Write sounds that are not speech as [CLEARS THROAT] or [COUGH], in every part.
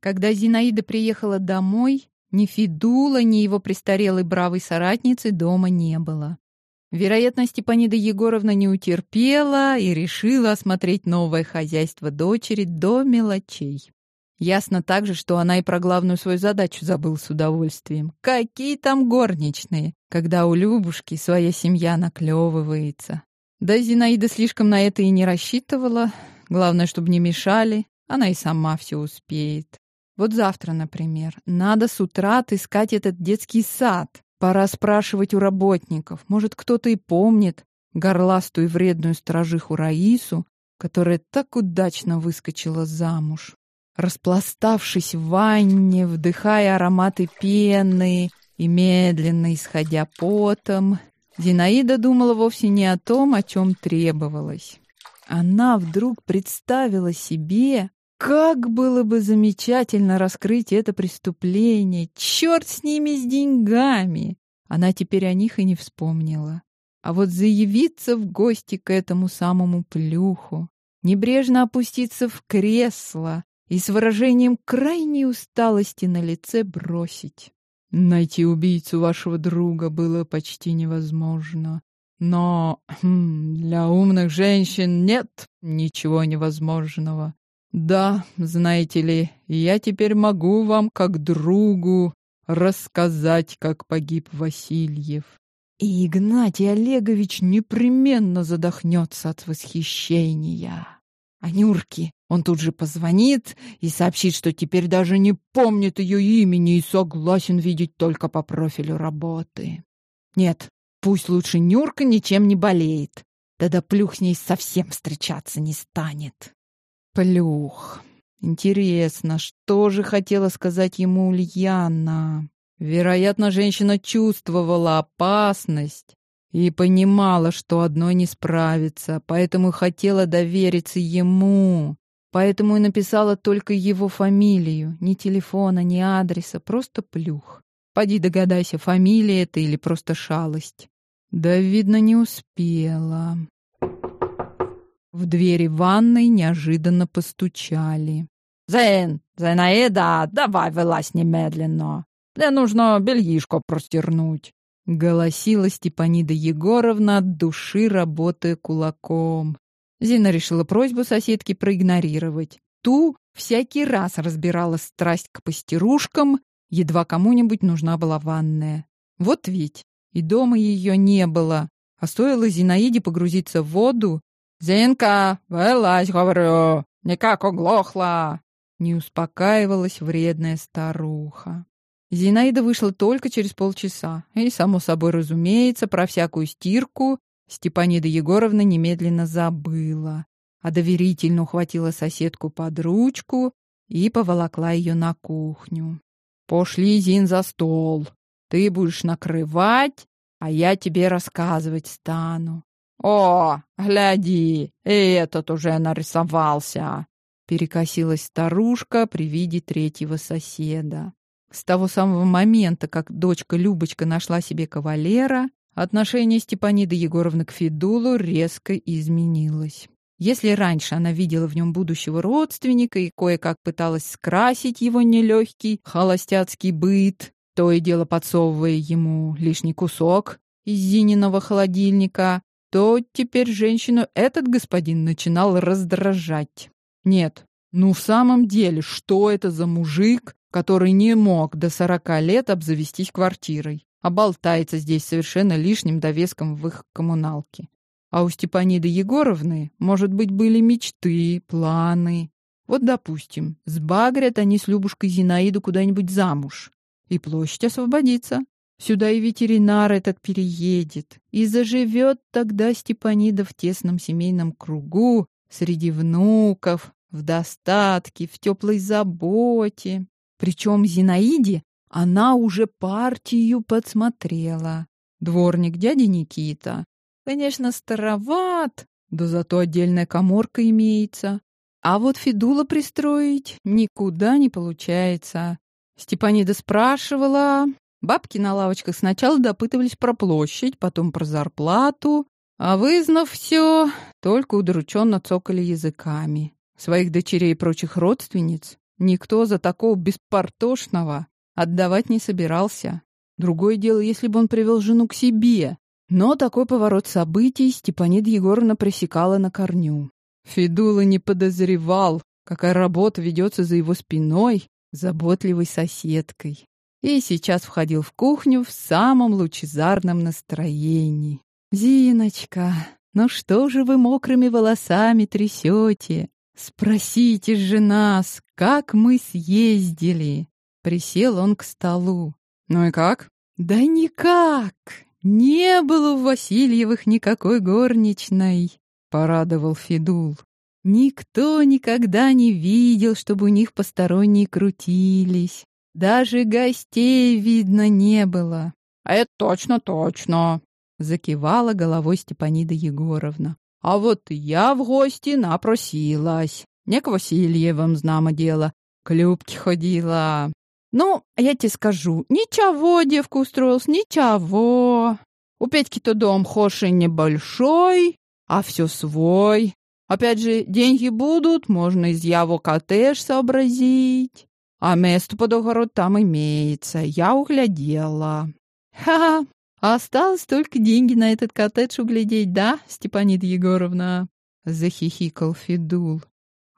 Когда Зинаида приехала домой, ни Федула, ни его престарелой бравой соратницы дома не было. Вероятно, Степанида Егоровна не утерпела и решила осмотреть новое хозяйство дочери до мелочей. Ясно также, что она и про главную свою задачу забыла с удовольствием. Какие там горничные, когда у Любушки своя семья наклевывается. Да Зинаида слишком на это и не рассчитывала. Главное, чтобы не мешали, она и сама все успеет. Вот завтра, например, надо с утра отыскать этот детский сад. Пора спрашивать у работников. Может, кто-то и помнит горластую и вредную стражиху Раису, которая так удачно выскочила замуж. Распластавшись в ванне, вдыхая ароматы пены и медленно исходя потом, Зинаида думала вовсе не о том, о чем требовалось. Она вдруг представила себе, как было бы замечательно раскрыть это преступление! Черт с ними, с деньгами! Она теперь о них и не вспомнила. А вот заявиться в гости к этому самому плюху, небрежно опуститься в кресло и с выражением крайней усталости на лице бросить. Найти убийцу вашего друга было почти невозможно. Но хм, для умных женщин нет ничего невозможного. Да, знаете ли, я теперь могу вам, как другу, рассказать, как погиб Васильев. И Игнатий Олегович непременно задохнется от восхищения. А Нюрке он тут же позвонит и сообщит, что теперь даже не помнит ее имени и согласен видеть только по профилю работы. Нет, пусть лучше Нюрка ничем не болеет. Тогда плюх с ней совсем встречаться не станет. Плюх. Интересно, что же хотела сказать ему Ульяна? Вероятно, женщина чувствовала опасность и понимала, что одной не справится, поэтому хотела довериться ему. Поэтому и написала только его фамилию, ни телефона, ни адреса, просто плюх. Поди догадайся, фамилия это или просто шалость. Да, видно, не успела. В двери ванной неожиданно постучали. «Зен, Зенаида, давай вылазь немедленно. Мне нужно бельишко простернуть», — голосила Степанида Егоровна от души, работая кулаком. Зина решила просьбу соседки проигнорировать. Ту всякий раз разбирала страсть к пастерушкам, едва кому-нибудь нужна была ванная. Вот ведь и дома ее не было. А стоило Зинаиде погрузиться в воду, «Зинка, вылазь, говорю, никак оглохла!» Не успокаивалась вредная старуха. Зинаида вышла только через полчаса, и, само собой разумеется, про всякую стирку Степанида Егоровна немедленно забыла, а доверительно ухватила соседку под ручку и поволокла ее на кухню. «Пошли, Зин, за стол. Ты будешь накрывать, а я тебе рассказывать стану. «О, гляди, и этот уже нарисовался!» Перекосилась старушка при виде третьего соседа. С того самого момента, как дочка Любочка нашла себе кавалера, отношение Степаниды Егоровны к Федулу резко изменилось. Если раньше она видела в нем будущего родственника и кое-как пыталась скрасить его нелегкий холостяцкий быт, то и дело подсовывая ему лишний кусок из Зининого холодильника, то теперь женщину этот господин начинал раздражать. Нет, ну в самом деле, что это за мужик, который не мог до сорока лет обзавестись квартирой, а болтается здесь совершенно лишним довеском в их коммуналке? А у Степаниды Егоровны, может быть, были мечты, планы. Вот, допустим, сбагрят они с Любушкой Зинаиду куда-нибудь замуж, и площадь освободится. Сюда и ветеринар этот переедет, и заживет тогда Степанида в тесном семейном кругу, среди внуков, в достатке, в теплой заботе. Причем Зинаиде она уже партию подсмотрела. Дворник дяди Никита. Конечно, староват, да зато отдельная коморка имеется. А вот Федула пристроить никуда не получается. Степанида спрашивала, Бабки на лавочках сначала допытывались про площадь, потом про зарплату, а вызнав все, только удрученно цокали языками. Своих дочерей и прочих родственниц никто за такого беспортошного отдавать не собирался. Другое дело, если бы он привел жену к себе. Но такой поворот событий Степанида Егоровна пресекала на корню. Федула не подозревал, какая работа ведется за его спиной заботливой соседкой. И сейчас входил в кухню в самом лучезарном настроении. «Зиночка, ну что же вы мокрыми волосами трясете? Спросите же нас, как мы съездили!» Присел он к столу. «Ну и как?» «Да никак! Не было у Васильевых никакой горничной!» — порадовал Федул. Никто никогда не видел, чтобы у них посторонние крутились. Даже гостей видно не было. — А это точно, точно, — закивала головой Степанида Егоровна. — А вот я в гости напросилась. Не к Васильевым, знамо дело. К Любке ходила. Ну, я тебе скажу, ничего девка устроилась, ничего. У Петьки-то дом хоши небольшой, а все свой. Опять же, деньги будут, можно из его коттедж сообразить. А место под огород там имеется, я углядела. Ха-ха, осталось только деньги на этот коттедж углядеть, да, Степанида Егоровна? Захихикал Федул.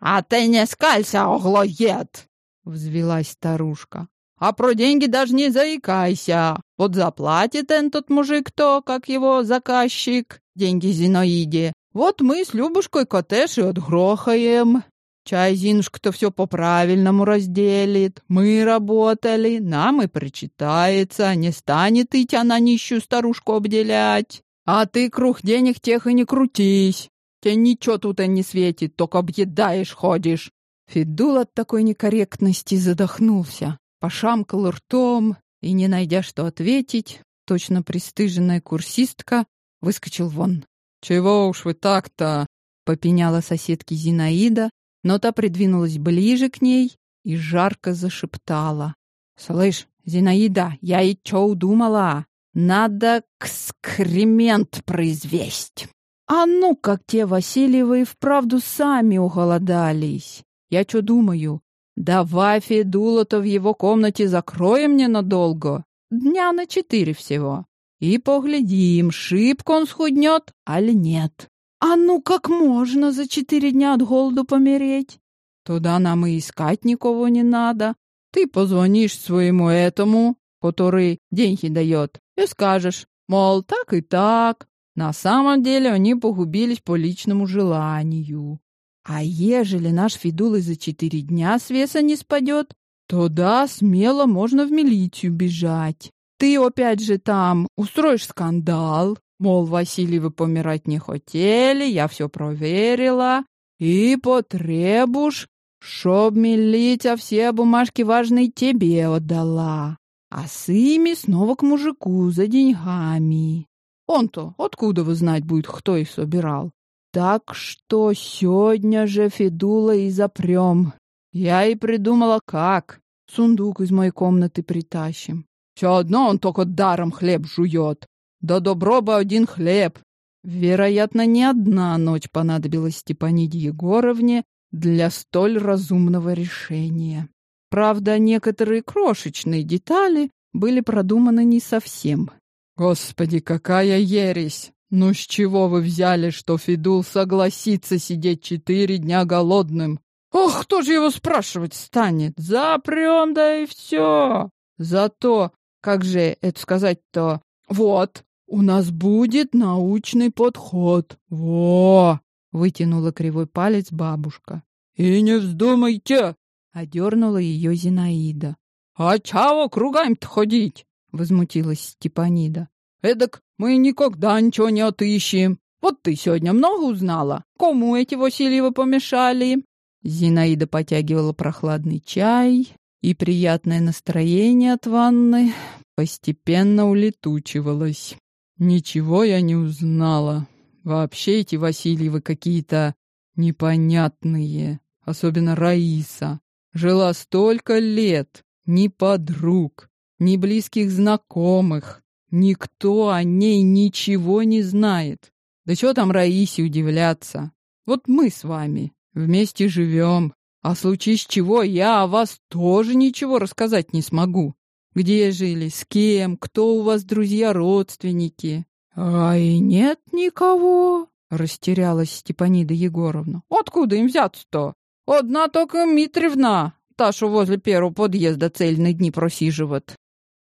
А ты не скалься, оглоед! Взвелась старушка. А про деньги даже не заикайся. Вот заплатит этот мужик то, как его заказчик, деньги Зиноиде, вот мы с Любушкой коттедж и отгрохаем. Чай Зинушка-то все по-правильному разделит. Мы работали, нам и прочитается. Не станет идти она нищую старушку обделять. А ты круг денег тех и не крутись. Тебе ничего тут и не светит, только объедаешь ходишь. Федул от такой некорректности задохнулся, пошамкал ртом и, не найдя что ответить, точно пристыженная курсистка выскочил вон. «Чего уж вы так-то?» — попеняла соседке Зинаида, но та придвинулась ближе к ней и жарко зашептала. «Слышь, Зинаида, я и чё удумала? Надо экскремент произвести. А ну, как те Васильевы и вправду сами уголодались. Я чё думаю, давай Федула-то в его комнате закроем ненадолго, дня на четыре всего. И поглядим, шибко он схуднет, али нет. А ну как можно за четыре дня от голоду помереть? Туда нам и искать никого не надо. Ты позвонишь своему этому, который деньги дает, и скажешь, мол, так и так. На самом деле они погубились по личному желанию. А ежели наш Федул за четыре дня с веса не спадет, то да, смело можно в милицию бежать. Ты опять же там устроишь скандал, мол, Васильевы помирать не хотели, я все проверила, и потребуешь, чтоб милиция все бумажки важные тебе отдала, а с ими снова к мужику за деньгами. Он-то откуда вы знать будет, кто их собирал? Так что сегодня же Федула и запрем. Я и придумала, как. Сундук из моей комнаты притащим. Все одно он только даром хлеб жует. Да добро бы один хлеб. Вероятно, не одна ночь понадобилась Степаниде Егоровне для столь разумного решения. Правда, некоторые крошечные детали были продуманы не совсем. Господи, какая ересь! Ну с чего вы взяли, что Федул согласится сидеть четыре дня голодным? Ох, кто же его спрашивать станет? Запрем, да и все. Зато как же это сказать-то? Вот, у нас будет научный подход. Во! Вытянула кривой палец бабушка. И не вздумайте! Одернула ее Зинаида. А чего кругами-то ходить? Возмутилась Степанида. Эдак мы никогда ничего не отыщем. Вот ты сегодня много узнала? Кому эти Васильевы помешали? Зинаида потягивала прохладный чай, и приятное настроение от ванны постепенно улетучивалось. Ничего я не узнала. Вообще эти Васильевы какие-то непонятные, особенно Раиса. Жила столько лет, ни подруг, ни близких знакомых. Никто о ней ничего не знает. Да что там Раисе удивляться? Вот мы с вами вместе живем, А случись чего, я о вас тоже ничего рассказать не смогу. Где жили, с кем, кто у вас друзья, родственники? А и нет никого, растерялась Степанида Егоровна. Откуда им взяться-то? Одна только Митревна, та, что возле первого подъезда цельные дни просиживает.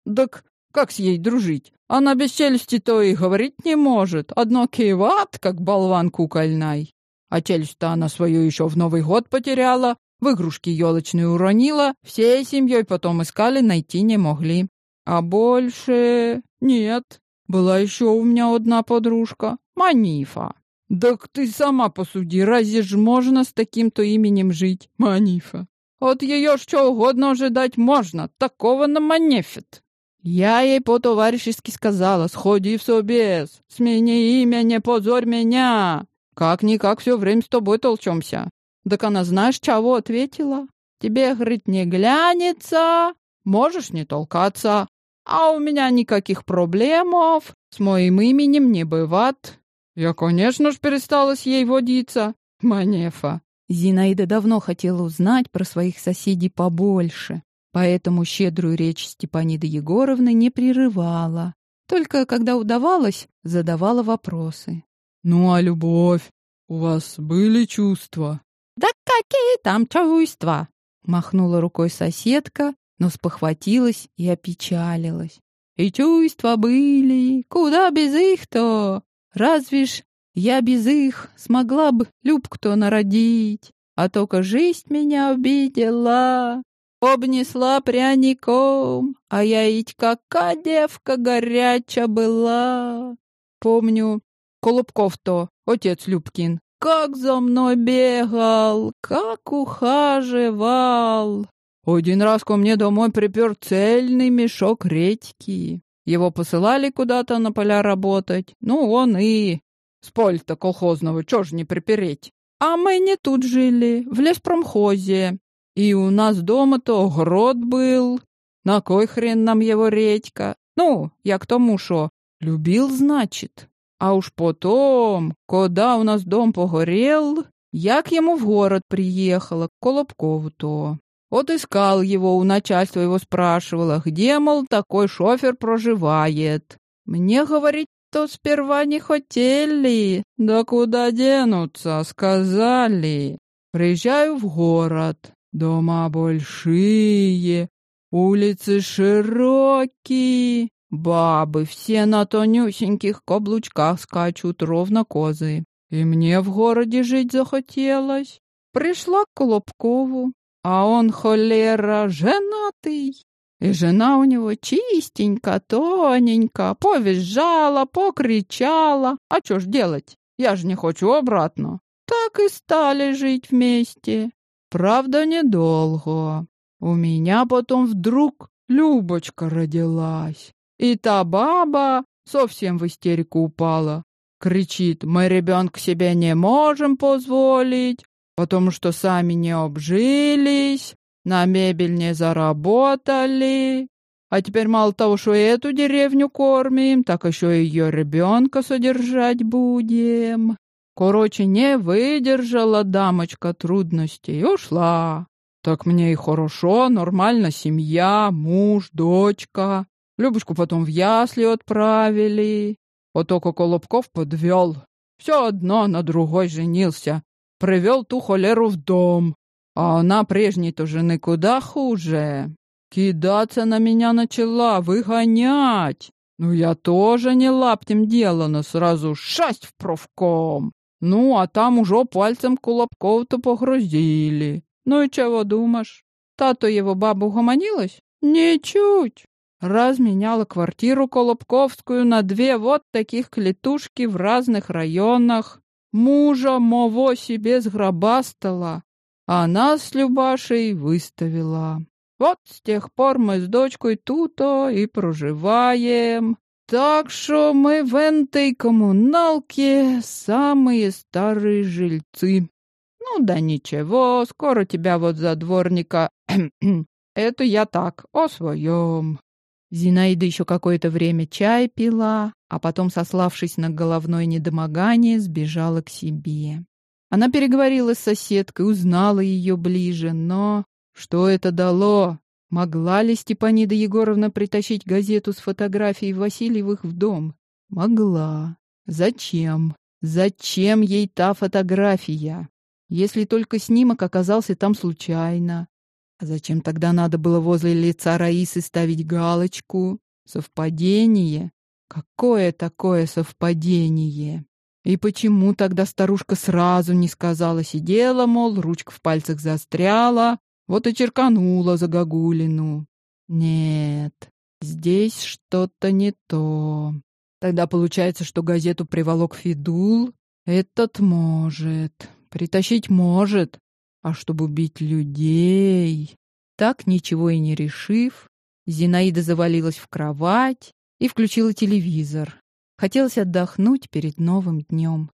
Так как с ей дружить? Она без челюсти-то и говорить не может. Одно киват, как болван кукольный. А челюсть-то она свою еще в Новый год потеряла, в игрушки елочные уронила, всей семьей потом искали, найти не могли. А больше... нет. Была еще у меня одна подружка, Манифа. Так ты сама посуди, разве ж можно с таким-то именем жить, Манифа? От ее что угодно ожидать можно, такого на манефит. Я ей по-товарищески сказала, сходи в собес, смени имя, не позорь меня. Как-никак все время с тобой толчемся. Так она знаешь, чего ответила? Тебе, говорит, не глянется, можешь не толкаться. А у меня никаких проблемов, с моим именем не бывает. Я, конечно ж, перестала с ей водиться. Манефа. Зинаида давно хотела узнать про своих соседей побольше, поэтому щедрую речь Степаниды Егоровны не прерывала. Только когда удавалось, задавала вопросы. «Ну а любовь? У вас были чувства?» «Да какие там чувства?» Махнула рукой соседка, но спохватилась и опечалилась. «И чувства были, куда без их-то? Разве ж я без их смогла бы Любку-то народить, а только жизнь меня обидела, обнесла пряником, а я ведь какая девка горячая была. Помню, Колобков-то, отец Любкин, как за мной бегал, как ухаживал. Один раз ко мне домой припер цельный мешок редьки. Его посылали куда-то на поля работать. Ну, он и... С поля-то колхозного, чё ж не припереть? А мы не тут жили, в леспромхозе. И у нас дома-то огород был. На кой хрен нам его редька? Ну, я к тому, шо. Любил, значит. А уж потом, когда у нас дом погорел, я к ему в город приехала, к Колобкову-то. Вот искал его, у начальства его спрашивала, где, мол, такой шофер проживает. Мне, говорить, то сперва не хотели. Да куда денутся, сказали. Приезжаю в город. Дома большие, улицы широкие. Бабы все на тонюсеньких каблучках скачут, ровно козы. И мне в городе жить захотелось. Пришла к Колобкову, а он, холера, женатый. И жена у него чистенько, тоненько, повизжала, покричала. А что ж делать? Я же не хочу обратно. Так и стали жить вместе. Правда, недолго. У меня потом вдруг Любочка родилась. И та баба совсем в истерику упала. Кричит, мы ребенка себе не можем позволить, потому что сами не обжились, на мебель не заработали. А теперь мало того, что эту деревню кормим, так еще и ее ребенка содержать будем. Короче, не выдержала дамочка трудностей и ушла. Так мне и хорошо, нормально семья, муж, дочка. Любушку потом в ясли отправили. Вот только Колобков подвел. Все одно на другой женился. Привел ту холеру в дом. А она прежней-то жены куда хуже. Кидаться на меня начала, выгонять. Ну, я тоже не лаптем делана, сразу шасть в профком. Ну, а там уже пальцем Колобков-то погрузили. Ну и чего думаешь? Та-то его бабу гомонилась? Ничуть разменяла квартиру Колобковскую на две вот таких клетушки в разных районах. Мужа мово себе сгробастала, а нас с Любашей выставила. Вот с тех пор мы с дочкой туто и проживаем. Так что мы в этой коммуналке самые старые жильцы. Ну да ничего, скоро тебя вот за дворника... [CLEARS THROAT] Это я так, о своем. Зинаида еще какое-то время чай пила, а потом, сославшись на головное недомогание, сбежала к себе. Она переговорила с соседкой, узнала ее ближе, но что это дало? Могла ли Степанида Егоровна притащить газету с фотографией Васильевых в дом? Могла. Зачем? Зачем ей та фотография? Если только снимок оказался там случайно. А зачем тогда надо было возле лица Раисы ставить галочку? Совпадение? Какое такое совпадение? И почему тогда старушка сразу не сказала, сидела, мол, ручка в пальцах застряла, вот и черканула за Гагулину? Нет, здесь что-то не то. Тогда получается, что газету приволок Фидул. Этот может, притащить может, а чтобы убить людей... Так, ничего и не решив, Зинаида завалилась в кровать и включила телевизор. Хотелось отдохнуть перед новым днем.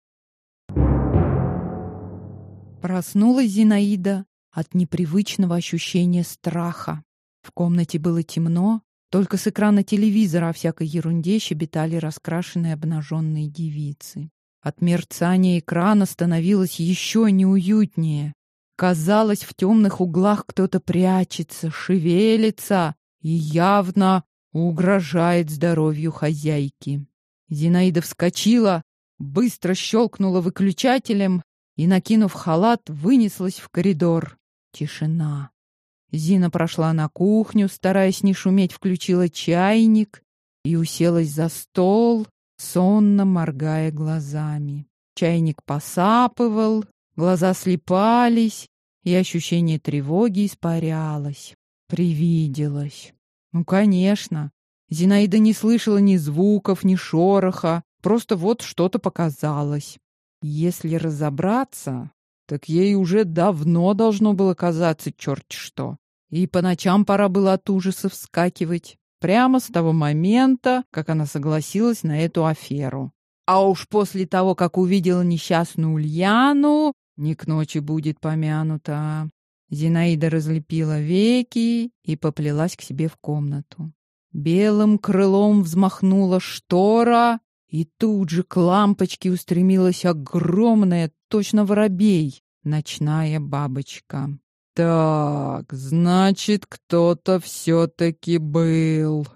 Проснулась Зинаида от непривычного ощущения страха. В комнате было темно, только с экрана телевизора о всякой ерунде щебетали раскрашенные обнаженные девицы. От мерцания экрана становилось еще неуютнее. Казалось, в темных углах кто-то прячется, шевелится и явно угрожает здоровью хозяйки. Зинаида вскочила, быстро щелкнула выключателем и, накинув халат, вынеслась в коридор. Тишина. Зина прошла на кухню, стараясь не шуметь, включила чайник и уселась за стол, сонно моргая глазами. Чайник посапывал, глаза слепались, и ощущение тревоги испарялось. Привиделось. Ну, конечно. Зинаида не слышала ни звуков, ни шороха, просто вот что-то показалось. Если разобраться, так ей уже давно должно было казаться черт что. И по ночам пора было от ужаса вскакивать. Прямо с того момента, как она согласилась на эту аферу. А уж после того, как увидела несчастную Ульяну, не к ночи будет помянута. Зинаида разлепила веки и поплелась к себе в комнату. Белым крылом взмахнула штора, и тут же к лампочке устремилась огромная, точно воробей, ночная бабочка. Так, значит, кто-то все-таки был.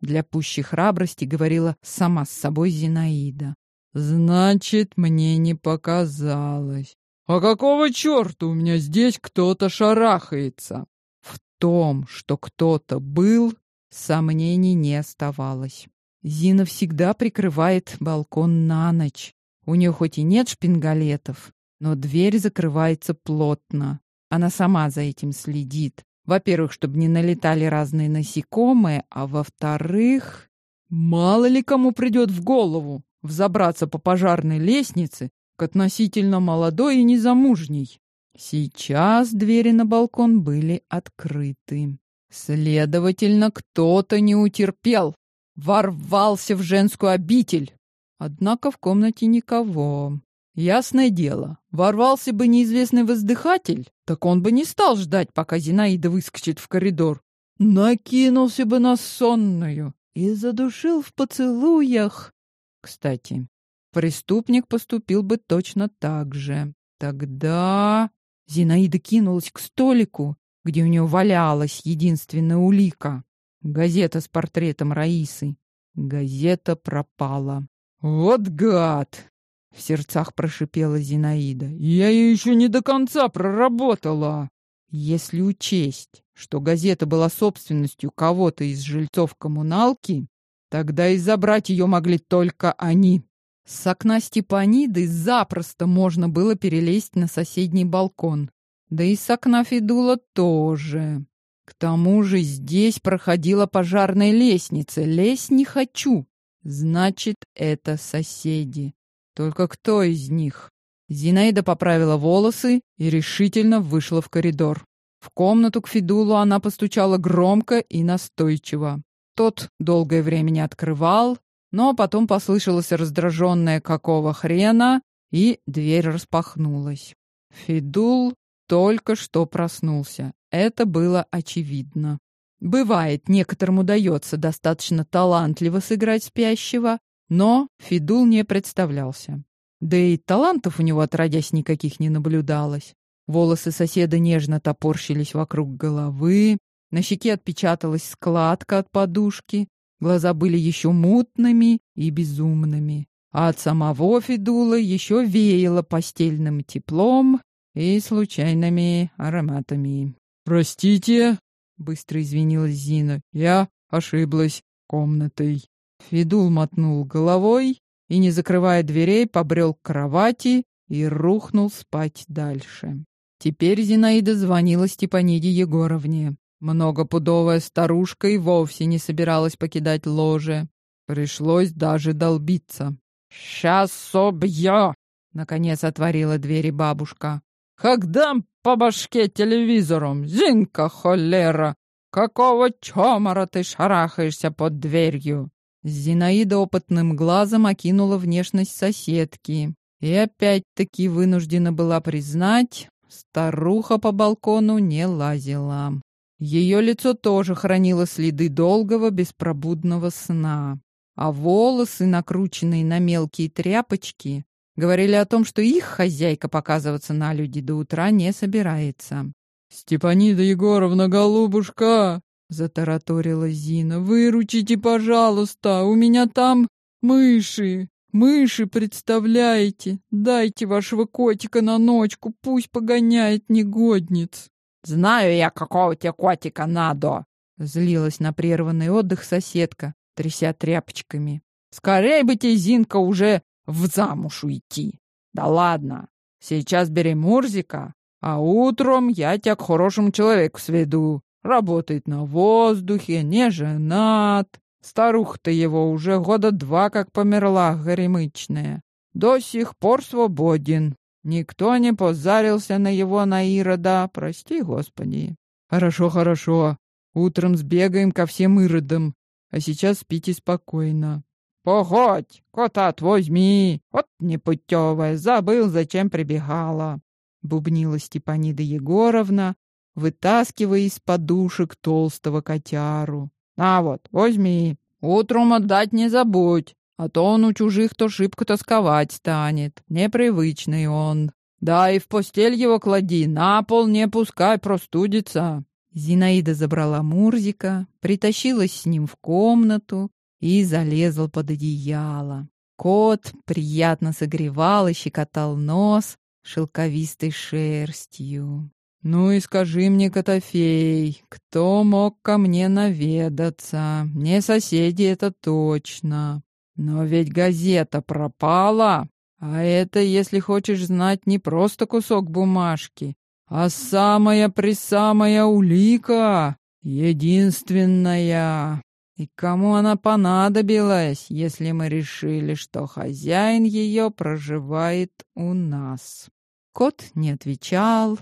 Для пущей храбрости говорила сама с собой Зинаида. Значит, мне не показалось. А какого черта у меня здесь кто-то шарахается? В том, что кто-то был, сомнений не оставалось. Зина всегда прикрывает балкон на ночь. У нее хоть и нет шпингалетов, но дверь закрывается плотно. Она сама за этим следит. Во-первых, чтобы не налетали разные насекомые, а во-вторых, мало ли кому придет в голову взобраться по пожарной лестнице к относительно молодой и незамужней. Сейчас двери на балкон были открыты. Следовательно, кто-то не утерпел ворвался в женскую обитель. Однако в комнате никого. Ясное дело, ворвался бы неизвестный воздыхатель, так он бы не стал ждать, пока Зинаида выскочит в коридор. Накинулся бы на сонную и задушил в поцелуях. Кстати, преступник поступил бы точно так же. Тогда Зинаида кинулась к столику, где у нее валялась единственная улика. Газета с портретом Раисы. Газета пропала. «Вот гад!» — в сердцах прошипела Зинаида. «Я ее еще не до конца проработала!» Если учесть, что газета была собственностью кого-то из жильцов коммуналки, тогда и забрать ее могли только они. С окна Степаниды запросто можно было перелезть на соседний балкон. Да и с окна Федула тоже. К тому же здесь проходила пожарная лестница. Лезть не хочу. Значит, это соседи. Только кто из них? Зинаида поправила волосы и решительно вышла в коридор. В комнату к Федулу она постучала громко и настойчиво. Тот долгое время не открывал, но потом послышалось раздраженное «какого хрена?» и дверь распахнулась. Федул только что проснулся. Это было очевидно. Бывает, некоторым удается достаточно талантливо сыграть спящего, но Фидул не представлялся. Да и талантов у него отродясь никаких не наблюдалось. Волосы соседа нежно топорщились вокруг головы, на щеке отпечаталась складка от подушки, глаза были еще мутными и безумными, а от самого Федула еще веяло постельным теплом и случайными ароматами. «Простите», — быстро извинилась Зина, — «я ошиблась комнатой». Федул мотнул головой и, не закрывая дверей, побрел к кровати и рухнул спать дальше. Теперь Зинаида звонила Степаниде Егоровне. Многопудовая старушка и вовсе не собиралась покидать ложе. Пришлось даже долбиться. «Сейчас собью!» — наконец отворила двери бабушка. «Как дам по башке телевизором, Зинка холера! Какого чомора ты шарахаешься под дверью?» Зинаида опытным глазом окинула внешность соседки и опять-таки вынуждена была признать, старуха по балкону не лазила. Ее лицо тоже хранило следы долгого беспробудного сна, а волосы, накрученные на мелкие тряпочки, говорили о том, что их хозяйка показываться на люди до утра не собирается. «Степанида Егоровна, голубушка!» затараторила Зина. Выручите, пожалуйста, у меня там мыши. Мыши, представляете? Дайте вашего котика на ночку, пусть погоняет негодниц. Знаю я, какого тебе котика надо, злилась на прерванный отдых соседка, тряся тряпочками. Скорей бы тебе, Зинка, уже в замуж уйти. Да ладно, сейчас бери Мурзика, а утром я тебя к хорошему человеку сведу. Работает на воздухе, не женат. Старуха-то его уже года два как померла, горемычная. До сих пор свободен. Никто не позарился на его наирода, прости господи. Хорошо, хорошо. Утром сбегаем ко всем иродам, а сейчас спите спокойно. Погодь, кота возьми, вот непутевая, забыл, зачем прибегала. Бубнила Степанида Егоровна, вытаскивая из подушек толстого котяру. «На вот, возьми. Утром отдать не забудь, а то он у чужих то шибко тосковать станет. Непривычный он. Да и в постель его клади, на пол не пускай, простудится». Зинаида забрала Мурзика, притащилась с ним в комнату и залезла под одеяло. Кот приятно согревал и щекотал нос шелковистой шерстью. «Ну и скажи мне, Котофей, кто мог ко мне наведаться? Не соседи, это точно. Но ведь газета пропала, а это, если хочешь знать, не просто кусок бумажки, а самая-присамая улика, единственная. И кому она понадобилась, если мы решили, что хозяин ее проживает у нас?» Кот не отвечал,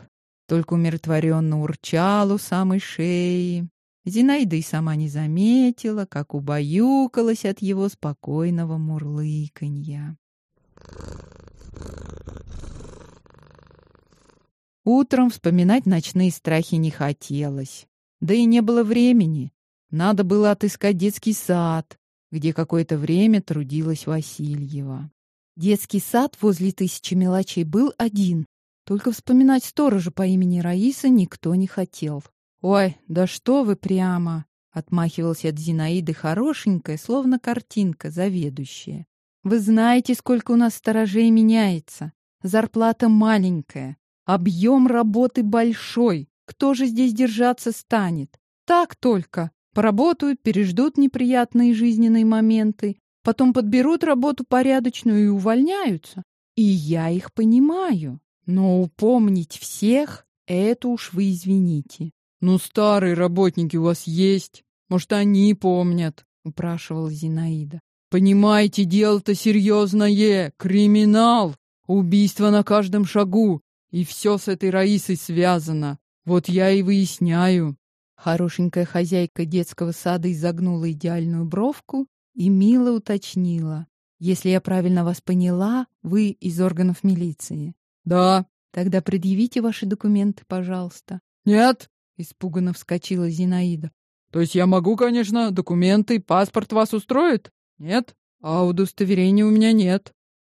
только умиротворенно урчал у самой шеи. Зинаида и сама не заметила, как убаюкалась от его спокойного мурлыканья. Утром вспоминать ночные страхи не хотелось. Да и не было времени. Надо было отыскать детский сад, где какое-то время трудилась Васильева. Детский сад возле тысячи мелочей был один, только вспоминать сторожа по имени Раиса никто не хотел. «Ой, да что вы прямо!» — отмахивалась от Зинаиды хорошенькая, словно картинка, заведующая. «Вы знаете, сколько у нас сторожей меняется. Зарплата маленькая, объем работы большой. Кто же здесь держаться станет? Так только. Поработают, переждут неприятные жизненные моменты, потом подберут работу порядочную и увольняются. И я их понимаю. Но упомнить всех — это уж вы извините. «Ну, старые работники у вас есть. Может, они помнят», — упрашивала Зинаида. «Понимаете, дело-то серьезное. Криминал. Убийство на каждом шагу. И все с этой Раисой связано. Вот я и выясняю». Хорошенькая хозяйка детского сада изогнула идеальную бровку и мило уточнила. «Если я правильно вас поняла, вы из органов милиции». Да. Тогда предъявите ваши документы, пожалуйста. Нет, испуганно вскочила Зинаида. То есть я могу, конечно, документы, паспорт вас устроит? Нет. А удостоверения у меня нет.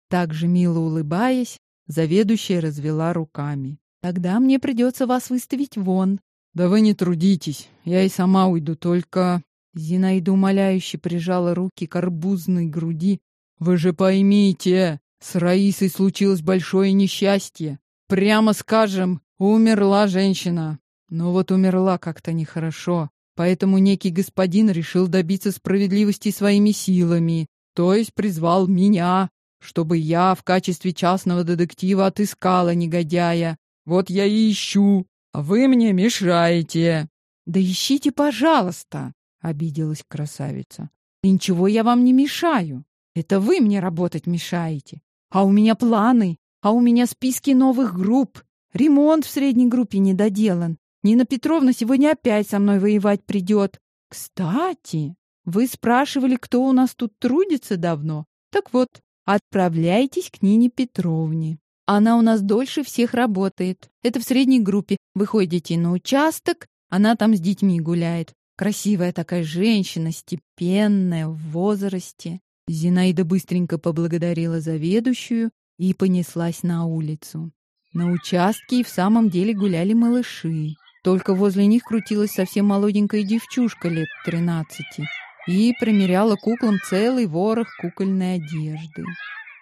также мило улыбаясь, заведующая развела руками. «Тогда мне придется вас выставить вон». «Да вы не трудитесь, я и сама уйду, только...» Зинаида умоляюще прижала руки к арбузной груди. «Вы же поймите, с Раисой случилось большое несчастье. Прямо скажем, умерла женщина. Но вот умерла как-то нехорошо. Поэтому некий господин решил добиться справедливости своими силами, то есть призвал меня, чтобы я в качестве частного детектива отыскала негодяя. Вот я и ищу, а вы мне мешаете. Да ищите, пожалуйста, обиделась красавица. ничего я вам не мешаю. Это вы мне работать мешаете. А у меня планы, а у меня списки новых групп. Ремонт в средней группе не доделан. Нина Петровна сегодня опять со мной воевать придет. Кстати, вы спрашивали, кто у нас тут трудится давно? Так вот, отправляйтесь к Нине Петровне. Она у нас дольше всех работает. Это в средней группе. Вы ходите на участок, она там с детьми гуляет. Красивая такая женщина, степенная, в возрасте. Зинаида быстренько поблагодарила заведующую и понеслась на улицу. На участке и в самом деле гуляли малыши. Только возле них крутилась совсем молоденькая девчушка лет тринадцати и примеряла куклам целый ворох кукольной одежды.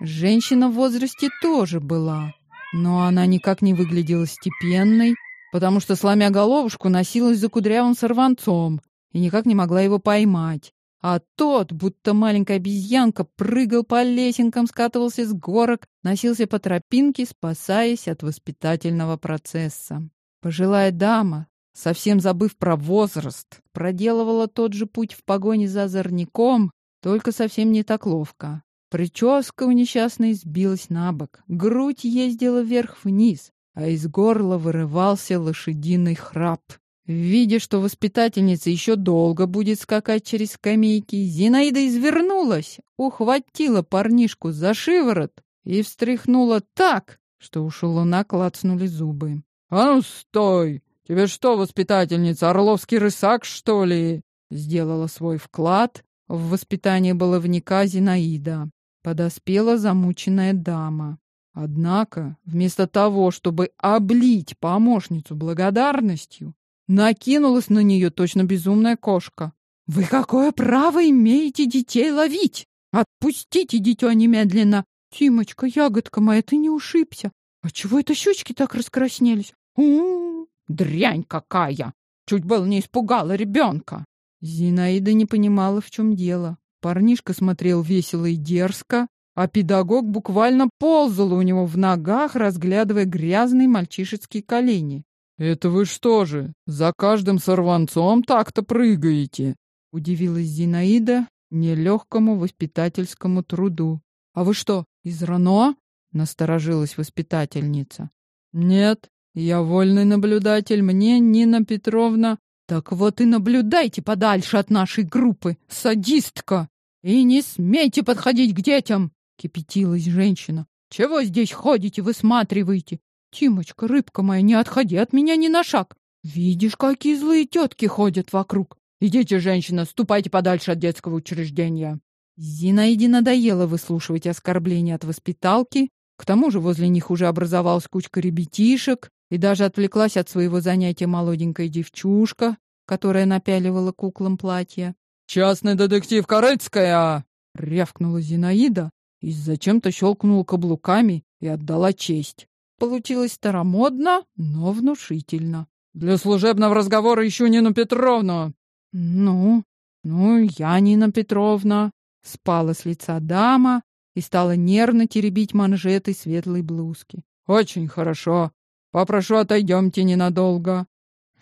Женщина в возрасте тоже была, но она никак не выглядела степенной, потому что, сломя головушку, носилась за кудрявым сорванцом и никак не могла его поймать. А тот, будто маленькая обезьянка, прыгал по лесенкам, скатывался с горок, носился по тропинке, спасаясь от воспитательного процесса. Пожилая дама, совсем забыв про возраст, проделывала тот же путь в погоне за озорником, только совсем не так ловко. Прическа у несчастной сбилась на бок, грудь ездила вверх-вниз, а из горла вырывался лошадиный храп. Видя, что воспитательница еще долго будет скакать через скамейки, Зинаида извернулась, ухватила парнишку за шиворот и встряхнула так, что у шелуна клацнули зубы. «А ну, стой! Тебе что, воспитательница, орловский рысак, что ли?» Сделала свой вклад в воспитание баловника Зинаида. Подоспела замученная дама. Однако, вместо того, чтобы облить помощницу благодарностью, Накинулась на нее точно безумная кошка. «Вы какое право имеете детей ловить? Отпустите дитё немедленно! Тимочка, ягодка моя, ты не ушибся! А чего это щечки так раскраснелись? У, -у, -у дрянь какая! Чуть было не испугала ребенка!» Зинаида не понимала, в чем дело. Парнишка смотрел весело и дерзко, а педагог буквально ползал у него в ногах, разглядывая грязные мальчишеские колени. «Это вы что же, за каждым сорванцом так-то прыгаете?» — удивилась Зинаида нелегкому воспитательскому труду. «А вы что, из РАНО?» — насторожилась воспитательница. «Нет, я вольный наблюдатель, мне Нина Петровна...» «Так вот и наблюдайте подальше от нашей группы, садистка! И не смейте подходить к детям!» — кипятилась женщина. «Чего здесь ходите, высматриваете? Тимочка, рыбка моя, не отходи от меня ни на шаг. Видишь, какие злые тетки ходят вокруг. Идите, женщина, ступайте подальше от детского учреждения. Зинаиде надоело выслушивать оскорбления от воспиталки. К тому же возле них уже образовалась кучка ребятишек, и даже отвлеклась от своего занятия молоденькая девчушка, которая напяливала куклам платье. «Частный детектив Корыцкая!» — рявкнула Зинаида и зачем-то щелкнула каблуками и отдала честь. Получилось старомодно, но внушительно. «Для служебного разговора ищу Нину Петровну!» «Ну, ну, я Нина Петровна!» Спала с лица дама и стала нервно теребить манжеты светлой блузки. «Очень хорошо. Попрошу, отойдемте ненадолго».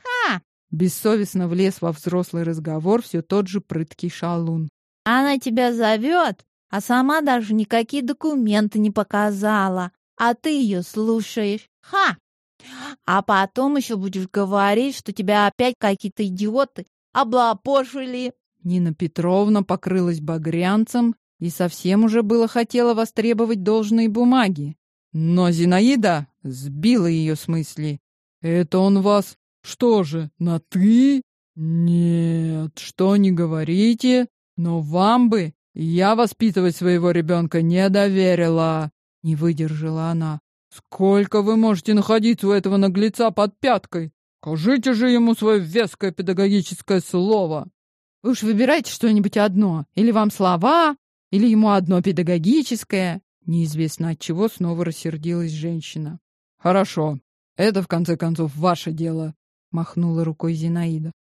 «Ха!» Бессовестно влез во взрослый разговор все тот же прыткий шалун. «Она тебя зовет, а сама даже никакие документы не показала а ты ее слушаешь. Ха! А потом еще будешь говорить, что тебя опять какие-то идиоты облапошили. Нина Петровна покрылась багрянцем и совсем уже было хотела востребовать должные бумаги. Но Зинаида сбила ее с мысли. «Это он вас что же, на «ты»?» «Нет, что не говорите, но вам бы я воспитывать своего ребенка не доверила. Не выдержала она. «Сколько вы можете находиться у этого наглеца под пяткой? Скажите же ему свое веское педагогическое слово!» Вы уж выбирайте что-нибудь одно. Или вам слова, или ему одно педагогическое. Неизвестно от чего снова рассердилась женщина. «Хорошо. Это, в конце концов, ваше дело», — махнула рукой Зинаида.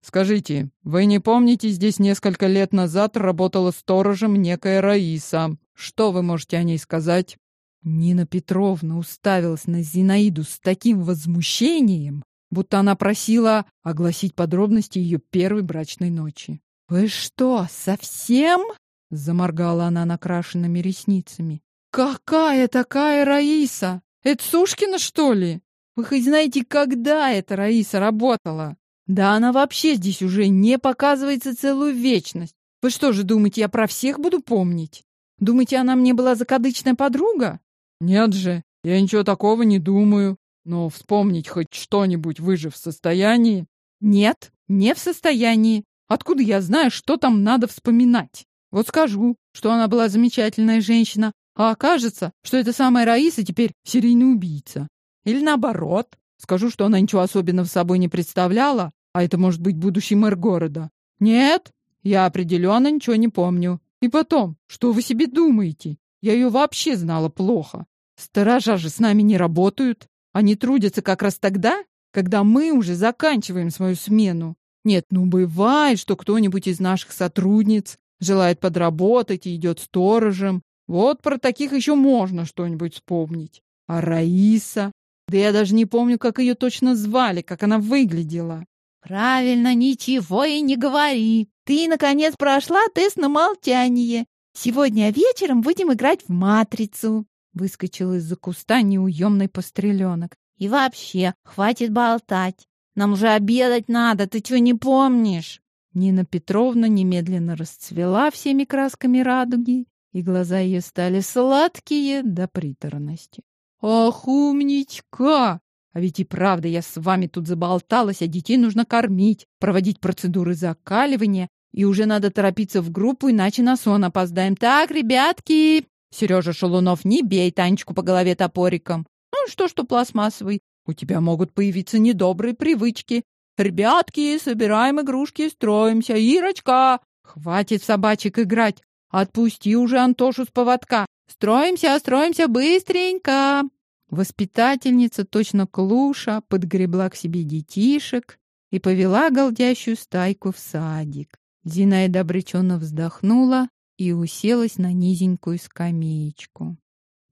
«Скажите, вы не помните, здесь несколько лет назад работала сторожем некая Раиса? Что вы можете о ней сказать?» Нина Петровна уставилась на Зинаиду с таким возмущением, будто она просила огласить подробности ее первой брачной ночи. «Вы что, совсем?» — заморгала она накрашенными ресницами. «Какая такая Раиса? Это Сушкина, что ли? Вы хоть знаете, когда эта Раиса работала? Да она вообще здесь уже не показывается целую вечность. Вы что же думаете, я про всех буду помнить? Думаете, она мне была закадычная подруга? Нет же, я ничего такого не думаю. Но вспомнить хоть что-нибудь вы же в состоянии? Нет, не в состоянии. Откуда я знаю, что там надо вспоминать? Вот скажу, что она была замечательная женщина, а окажется, что эта самая Раиса теперь серийный убийца. Или наоборот, скажу, что она ничего особенного собой не представляла, а это может быть будущий мэр города. Нет, я определенно ничего не помню. И потом, что вы себе думаете? Я ее вообще знала плохо. Сторожа же с нами не работают. Они трудятся как раз тогда, когда мы уже заканчиваем свою смену. Нет, ну бывает, что кто-нибудь из наших сотрудниц желает подработать и идет сторожем. Вот про таких еще можно что-нибудь вспомнить. А Раиса? Да я даже не помню, как ее точно звали, как она выглядела. Правильно, ничего и не говори. Ты, наконец, прошла тест на молчание. Сегодня вечером будем играть в матрицу. Выскочил из-за куста неуемный постреленок. И вообще, хватит болтать. Нам уже обедать надо, ты что не помнишь? Нина Петровна немедленно расцвела всеми красками радуги, и глаза ее стали сладкие до приторности. «Ах, умничка! А ведь и правда, я с вами тут заболталась, а детей нужно кормить, проводить процедуры закаливания, и уже надо торопиться в группу, иначе на сон опоздаем. Так, ребятки!» Сережа Шалунов, не бей Танечку по голове топориком. Ну, что, что пластмассовый. У тебя могут появиться недобрые привычки. Ребятки, собираем игрушки строимся. Ирочка, хватит собачек играть. Отпусти уже Антошу с поводка. Строимся, строимся быстренько. Воспитательница, точно клуша, подгребла к себе детишек и повела голдящую стайку в садик. Зинаида обреченно вздохнула и уселась на низенькую скамеечку.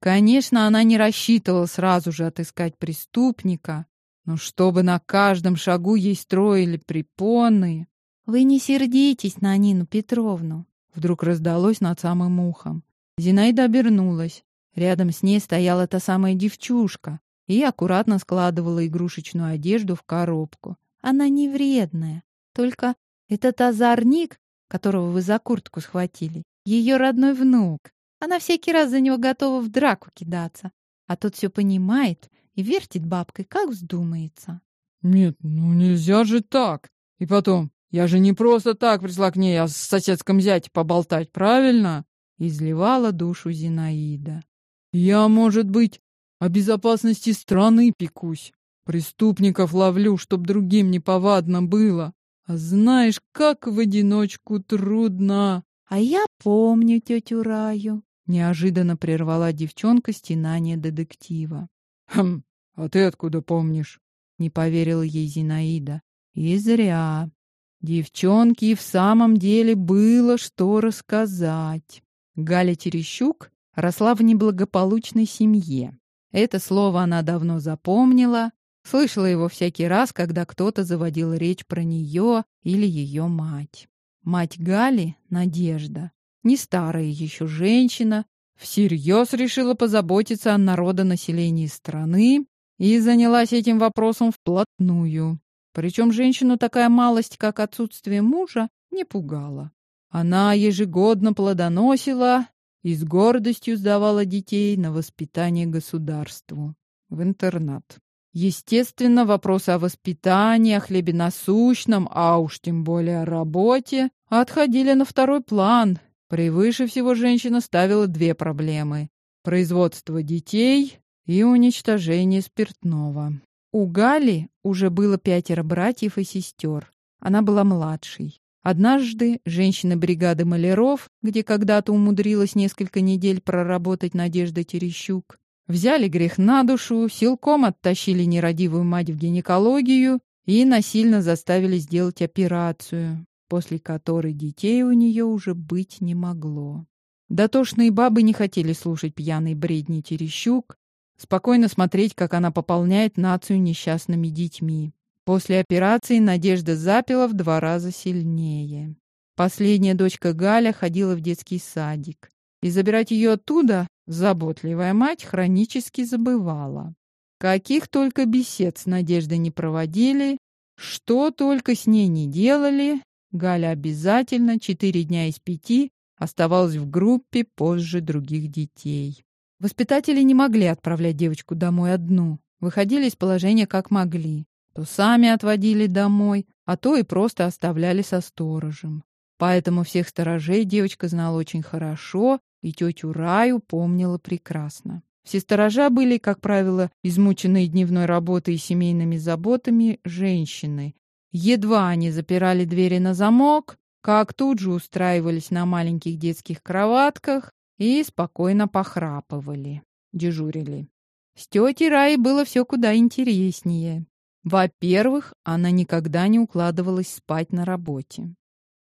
Конечно, она не рассчитывала сразу же отыскать преступника, но чтобы на каждом шагу ей строили препоны... «Вы не сердитесь на Нину Петровну», — вдруг раздалось над самым ухом. Зинаида обернулась. Рядом с ней стояла та самая девчушка и аккуратно складывала игрушечную одежду в коробку. Она не вредная, только этот озорник, которого вы за куртку схватили, ее родной внук. Она всякий раз за него готова в драку кидаться. А тот все понимает и вертит бабкой, как вздумается. Нет, ну нельзя же так. И потом, я же не просто так пришла к ней, а с соседском зяте поболтать, правильно? Изливала душу Зинаида. Я, может быть, о безопасности страны пекусь. Преступников ловлю, чтоб другим неповадно было. А знаешь, как в одиночку трудно. А я помню тетю Раю. Неожиданно прервала девчонка стенание детектива. Хм, а ты откуда помнишь? Не поверила ей Зинаида. И зря. Девчонке и в самом деле было что рассказать. Галя Терещук росла в неблагополучной семье. Это слово она давно запомнила, слышала его всякий раз, когда кто-то заводил речь про нее или ее мать. Мать Гали, Надежда, не старая еще женщина, всерьез решила позаботиться о народонаселении страны и занялась этим вопросом вплотную. Причем женщину такая малость, как отсутствие мужа, не пугала. Она ежегодно плодоносила и с гордостью сдавала детей на воспитание государству в интернат. Естественно, вопросы о воспитании, о хлебе насущном, а уж тем более о работе, отходили на второй план. Превыше всего женщина ставила две проблемы производство детей и уничтожение спиртного. У Гали уже было пятеро братьев и сестер. Она была младшей. Однажды женщины бригады маляров, где когда-то умудрилась несколько недель проработать Надежда Терещук, взяли грех на душу, силком оттащили нерадивую мать в гинекологию и насильно заставили сделать операцию, после которой детей у нее уже быть не могло. Дотошные бабы не хотели слушать пьяный бредни Терещук, спокойно смотреть, как она пополняет нацию несчастными детьми. После операции Надежда запила в два раза сильнее. Последняя дочка Галя ходила в детский садик. И забирать ее оттуда заботливая мать хронически забывала. Каких только бесед с Надеждой не проводили, что только с ней не делали, Галя обязательно четыре дня из пяти оставалась в группе позже других детей. Воспитатели не могли отправлять девочку домой одну, выходили из положения как могли. То сами отводили домой, а то и просто оставляли со сторожем. Поэтому всех сторожей девочка знала очень хорошо и тетю Раю помнила прекрасно. Все сторожа были, как правило, измученные дневной работой и семейными заботами женщины. Едва они запирали двери на замок, как тут же устраивались на маленьких детских кроватках и спокойно похрапывали, дежурили. С тетей Раей было все куда интереснее. Во-первых, она никогда не укладывалась спать на работе.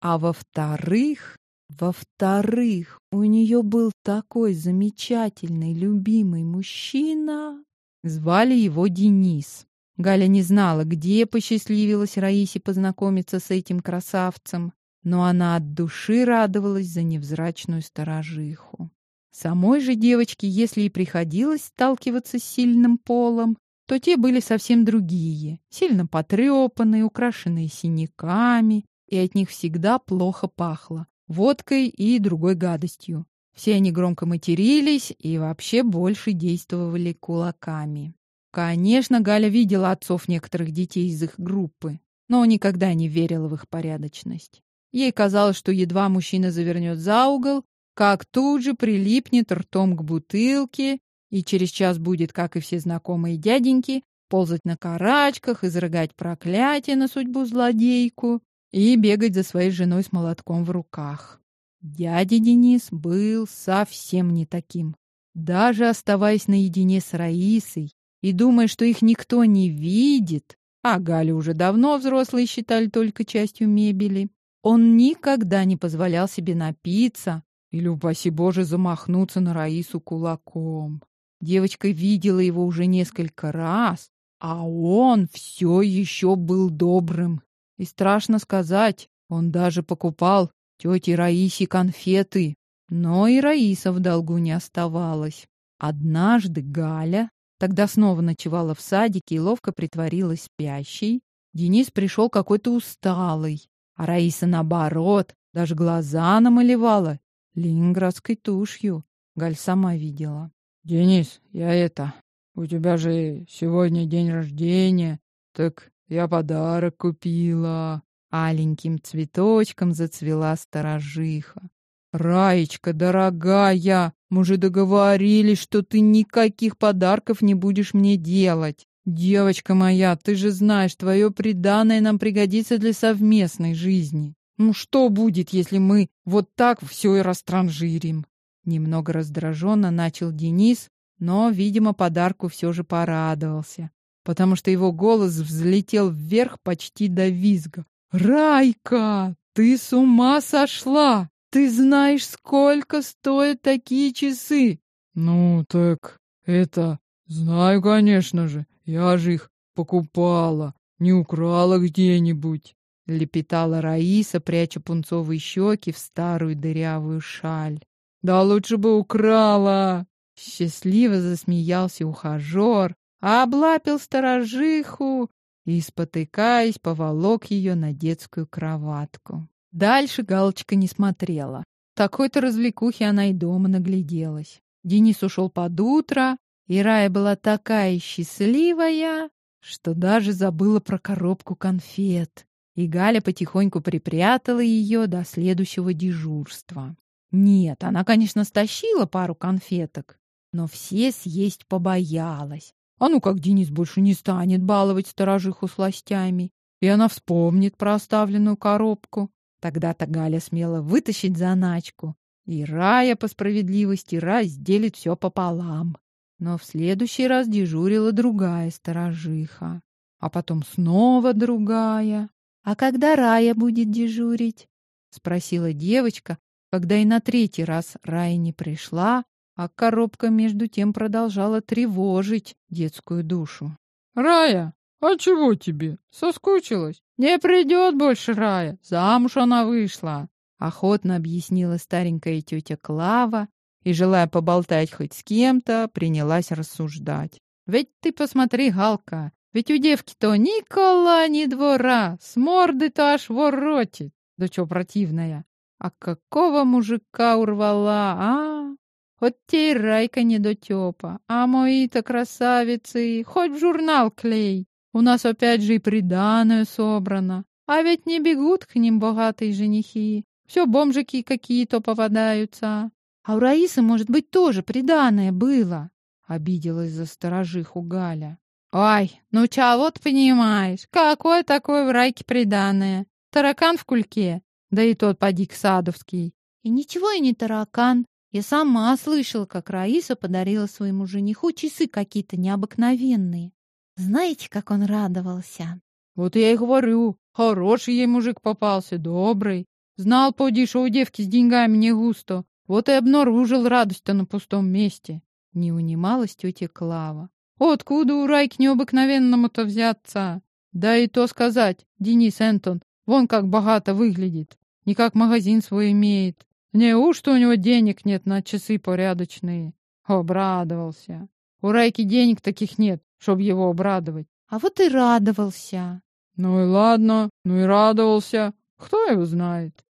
А во-вторых, во-вторых, у нее был такой замечательный, любимый мужчина. Звали его Денис. Галя не знала, где посчастливилась Раисе познакомиться с этим красавцем, но она от души радовалась за невзрачную сторожиху. Самой же девочке, если и приходилось сталкиваться с сильным полом, то те были совсем другие, сильно потрепанные, украшенные синяками, и от них всегда плохо пахло водкой и другой гадостью. Все они громко матерились и вообще больше действовали кулаками. Конечно, Галя видела отцов некоторых детей из их группы, но никогда не верила в их порядочность. Ей казалось, что едва мужчина завернет за угол, как тут же прилипнет ртом к бутылке и через час будет, как и все знакомые дяденьки, ползать на карачках, изрыгать проклятие на судьбу злодейку и бегать за своей женой с молотком в руках. Дядя Денис был совсем не таким. Даже оставаясь наедине с Раисой и думая, что их никто не видит, а Галю уже давно взрослые считали только частью мебели, он никогда не позволял себе напиться или, упаси Боже, замахнуться на Раису кулаком. Девочка видела его уже несколько раз, а он все еще был добрым. И страшно сказать, он даже покупал тете Раисе конфеты. Но и Раиса в долгу не оставалась. Однажды Галя, тогда снова ночевала в садике и ловко притворилась спящей, Денис пришел какой-то усталый, а Раиса, наоборот, даже глаза намалевала ленинградской тушью. Галь сама видела. «Денис, я это... У тебя же сегодня день рождения. Так я подарок купила». Аленьким цветочком зацвела сторожиха. «Раечка, дорогая, мы уже договорились, что ты никаких подарков не будешь мне делать. Девочка моя, ты же знаешь, твое преданное нам пригодится для совместной жизни. Ну что будет, если мы вот так все и растранжирим?» Немного раздраженно начал Денис, но, видимо, подарку все же порадовался, потому что его голос взлетел вверх почти до визга. «Райка, ты с ума сошла! Ты знаешь, сколько стоят такие часы?» «Ну так это... Знаю, конечно же. Я же их покупала, не украла где-нибудь», — лепетала Раиса, пряча пунцовые щеки в старую дырявую шаль. Да лучше бы украла. Счастливо засмеялся ухажер, облапил сторожиху и, спотыкаясь, поволок ее на детскую кроватку. Дальше Галочка не смотрела. Такой-то развлекухи она и дома нагляделась. Денис ушел под утро, и Рая была такая счастливая, что даже забыла про коробку конфет. И Галя потихоньку припрятала ее до следующего дежурства. Нет, она, конечно, стащила пару конфеток, но все съесть побоялась. А ну как Денис больше не станет баловать сторожиху сластями, и она вспомнит про оставленную коробку. Тогда-то Галя смела вытащить заначку, и Рая по справедливости разделит все пополам. Но в следующий раз дежурила другая сторожиха, а потом снова другая. «А когда Рая будет дежурить?» — спросила девочка, когда и на третий раз Рая не пришла, а коробка между тем продолжала тревожить детскую душу. «Рая, а чего тебе? Соскучилась? Не придет больше Рая, замуж она вышла!» Охотно объяснила старенькая тетя Клава и, желая поболтать хоть с кем-то, принялась рассуждать. «Ведь ты посмотри, Галка, ведь у девки-то ни кола, ни двора, с морды-то аж воротит. Да чё противная? А какого мужика урвала, а? Хоть те и райка недотёпа, а мои-то красавицы, хоть в журнал клей. У нас опять же и приданое собрано. А ведь не бегут к ним богатые женихи. Все бомжики какие-то попадаются. А у Раисы, может быть, тоже приданое было. Обиделась за сторожиху Галя. «Ой, ну чего ты понимаешь? Какое такое в райке приданное? Таракан в кульке? Да и тот подик садовский». «И ничего и не таракан. Я сама слышала, как Раиса подарила своему жениху часы какие-то необыкновенные. Знаете, как он радовался?» «Вот я и говорю, хороший ей мужик попался, добрый. Знал, поди, что у девки с деньгами не густо. Вот и обнаружил радость-то на пустом месте». Не унималась тетя Клава. Откуда у Райки необыкновенному-то взяться? Да и то сказать, Денис Энтон, вон как богато выглядит. Не как магазин свой имеет. Неужто у него денег нет на часы порядочные? Обрадовался. У Райки денег таких нет, чтобы его обрадовать. А вот и радовался. Ну и ладно, ну и радовался. Кто его знает?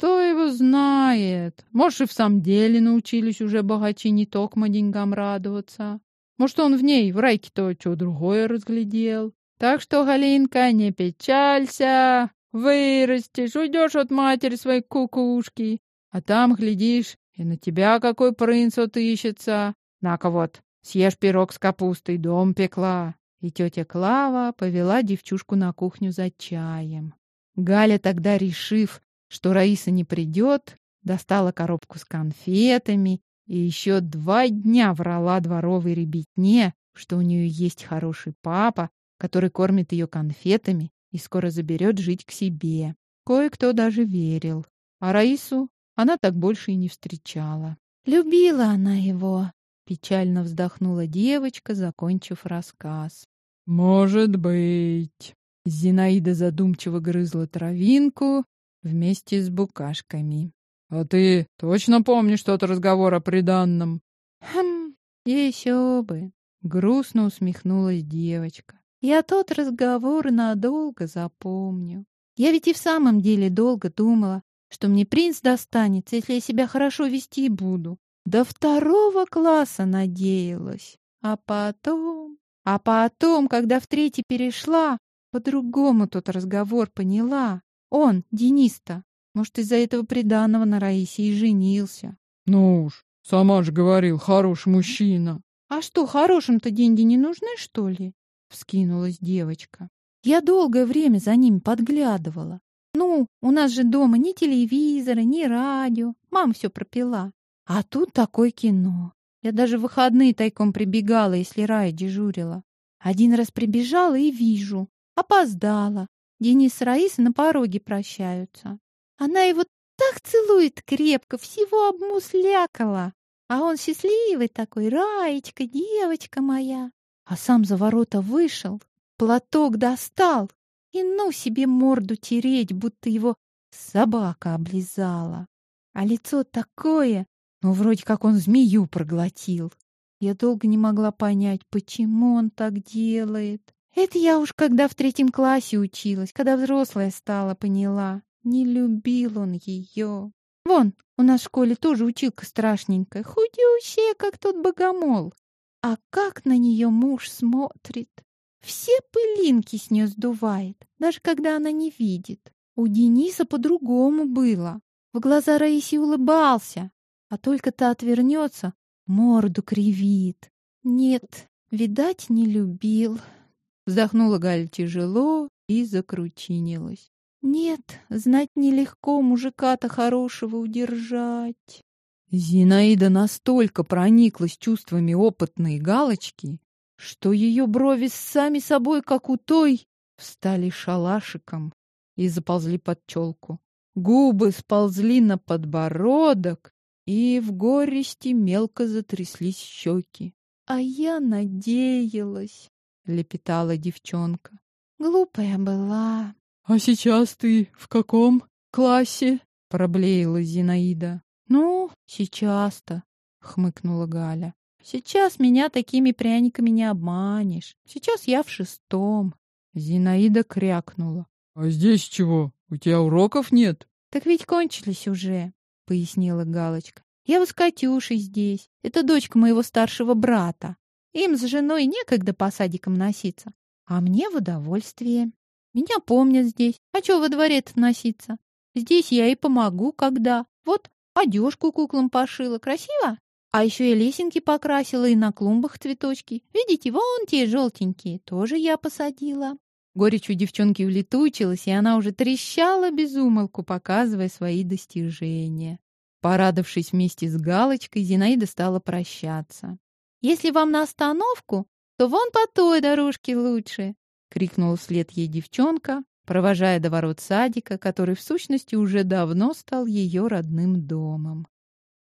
Кто его знает? Может, и в самом деле научились уже богачи не только деньгам радоваться. Может, он в ней, в райке-то, что другое разглядел. Так что, Галинка, не печалься. Вырастешь, уйдешь от матери своей кукушки. А там, глядишь, и на тебя какой принц отыщется. На-ка вот, съешь пирог с капустой, дом пекла. И тетя Клава повела девчушку на кухню за чаем. Галя тогда, решив, что Раиса не придет, достала коробку с конфетами и еще два дня врала дворовой ребятне, что у нее есть хороший папа, который кормит ее конфетами и скоро заберет жить к себе. Кое-кто даже верил. А Раису она так больше и не встречала. Любила она его, печально вздохнула девочка, закончив рассказ. Может быть. Зинаида задумчиво грызла травинку вместе с букашками. «А ты точно помнишь тот разговор о приданном?» «Хм, еще бы!» — грустно усмехнулась девочка. «Я тот разговор надолго запомню. Я ведь и в самом деле долго думала, что мне принц достанется, если я себя хорошо вести буду. До второго класса надеялась. А потом... А потом, когда в третий перешла, по-другому тот разговор поняла. Он, Дениста, может, из-за этого приданого на Раисе и женился. Ну уж, сама же говорил, хороший мужчина. А что, хорошим-то деньги не нужны, что ли? Вскинулась девочка. Я долгое время за ними подглядывала. Ну, у нас же дома ни телевизора, ни радио. Мама все пропила. А тут такое кино. Я даже в выходные тайком прибегала, если Рая дежурила. Один раз прибежала и вижу. Опоздала. Денис с Раисой на пороге прощаются. Она его так целует крепко, всего обмуслякала. А он счастливый такой, Раечка, девочка моя. А сам за ворота вышел, платок достал и ну себе морду тереть, будто его собака облизала. А лицо такое, ну, вроде как он змею проглотил. Я долго не могла понять, почему он так делает. Это я уж когда в третьем классе училась, когда взрослая стала, поняла. Не любил он ее. Вон, у нас в школе тоже училка страшненькая, худющая, как тот богомол. А как на нее муж смотрит. Все пылинки с нее сдувает, даже когда она не видит. У Дениса по-другому было. В глаза Раисе улыбался, а только та отвернется, морду кривит. Нет, видать, не любил. Вздохнула Галя тяжело и закручинилась. Нет, знать нелегко мужика-то хорошего удержать. Зинаида настолько прониклась чувствами опытной галочки, что ее брови сами собой, как у той, встали шалашиком и заползли под челку. Губы сползли на подбородок, и в горести мелко затряслись щеки. «А я надеялась», — лепетала девчонка. «Глупая была». «А сейчас ты в каком классе?» — проблеяла Зинаида. «Ну, сейчас-то», — хмыкнула Галя. «Сейчас меня такими пряниками не обманешь. Сейчас я в шестом». Зинаида крякнула. «А здесь чего? У тебя уроков нет?» «Так ведь кончились уже», — пояснила Галочка. «Я вот с Катюшей здесь. Это дочка моего старшего брата. Им с женой некогда по садикам носиться, а мне в удовольствие. Меня помнят здесь. А чё во дворе-то носиться? Здесь я и помогу, когда. Вот одежку куклам пошила. Красиво? А еще и лесенки покрасила, и на клумбах цветочки. Видите, вон те желтенькие, тоже я посадила. Горечь у девчонки улетучилась, и она уже трещала без умолку, показывая свои достижения. Порадовавшись вместе с Галочкой, Зинаида стала прощаться. «Если вам на остановку, то вон по той дорожке лучше!» — крикнула вслед ей девчонка, провожая до ворот садика, который в сущности уже давно стал ее родным домом.